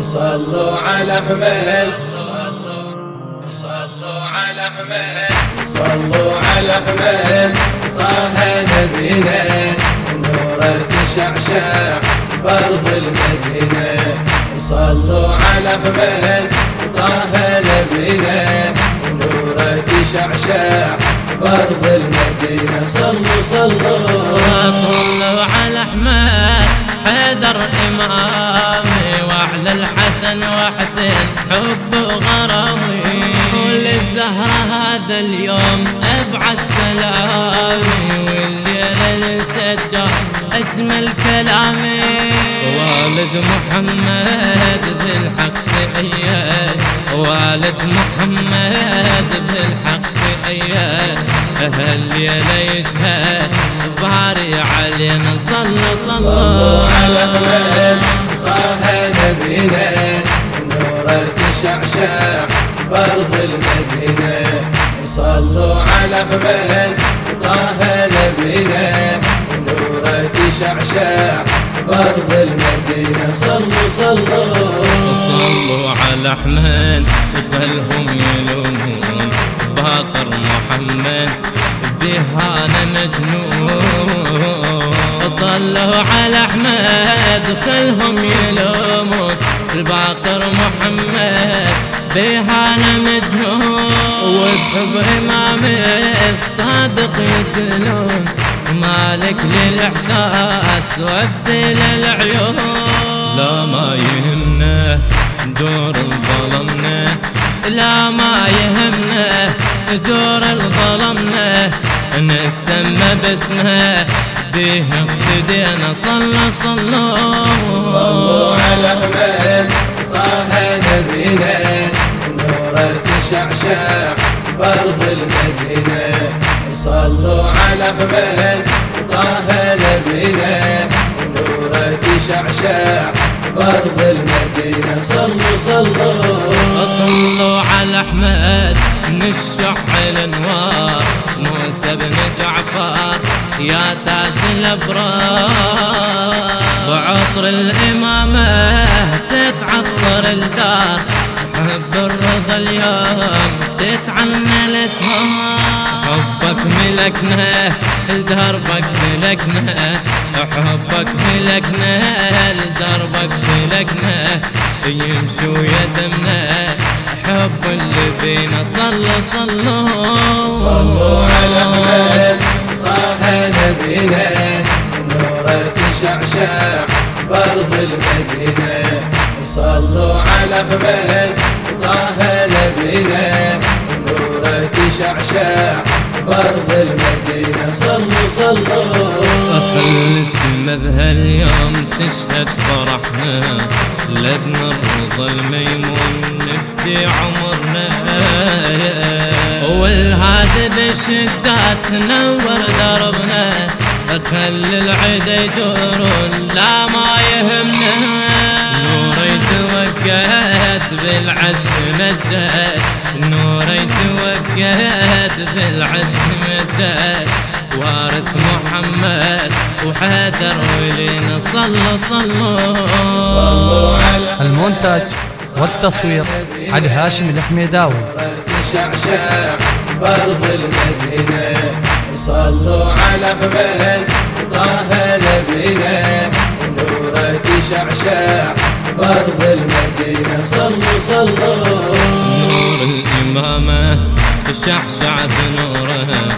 صلوا على أحمد. صلوا على أحمد. صلوا على أحمد. طه نبينا. نوره تشعشع برض المدينة. صلوا على أحمد. طه نبينا. نوره تشعشع برض المدينة. صلوا صلوا. صلوا على أحمد. حيدر وعلى الحسن وحسين حب وغرامي. وللزهرة هذا اليوم أبعث سلامي والليلة للسجار أجمل كلامي. والد محمد بالحق اياد والد محمد بالحق اياد أهل يشهد باري علينا صلى صلوا على نوره تشعشع برض المدينة صلوا صلوا صلوا على احمد وخلهم يلومون باطر محمد بهانا مجنون صلوا على احمد خلهم يلومون الباقر محمد بهانا مجنون. وبحب إمام الصادق يسلون مالك للإحساس وابدل العيون لا ما يهمنا دور الظلمنا لا ما يهمنا دور الظلمنا نستمى باسمه به ابتدينا صلى صلوا. صلوا على احمد تشعشع برض المدينة. صلوا صلوا. صلوا على أحمد نشح الأنوار. موسى بن جعفر يا تاج الأبرار. وعطر الإمامة تتعطر الدار. حب الرضا اليوم تتعنى الاسمار حبك ملكنا لدربك سلكنا. حبك ملكنا لدربك سلكنا. يمشوا يدمنا حب اللي بينا. صلوا صلوا. صلوا على أحمد طه نبينا. نوره تشعشع برض المدينة. صلوا على أحمد طه نبينا نوره تشعشع برض المدينة. صلوا صلوا. أخل السمة اليوم تشهد فرحنا. لابن الرضا الميمون نفدي عمرنا. والهادي بالشدات نور دربنا. خل العدا يدورون لا ما يهمنا. نوري توقعت بالعزم مدت نوري توقعت بالعزم مدت وارث محمد وحيدر ولين صلوا صلوا. صلوا على المونتاج والتصوير علي هاشم الحميداوي. تشعشع برض المدينة صلوا على أحمد طه نبينا نورة تشعشع برض المدينة. تشعشع بنوره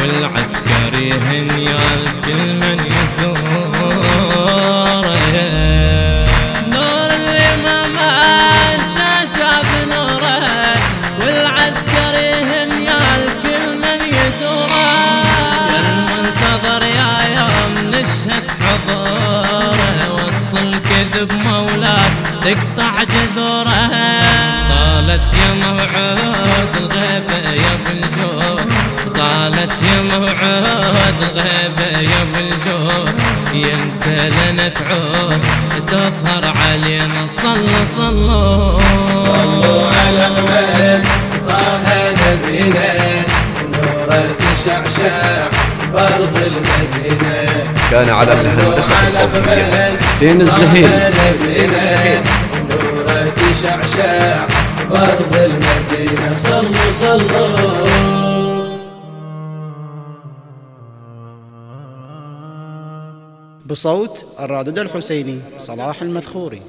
والعسكري هنيال كل من يثوره نور الإمامة تشعشع بنوره والعسكري هنيال كل من يثوره يا المنتظر يا يوم نشهد حضوره وسط الكذب مولاه تقطع جذوره طالت يا موعود يمتى لنا تعود تظهر علينا صلوا صلوا صلوا على أحمد طه نبينا نوره تشعشع برض المدينة. كان على الهندسة الصوتية. أحمد حسين نبينا نوره تشعشع بارض المدينة. صلوا صلوا. بصوت الرادود الحسيني صلاح المذخوري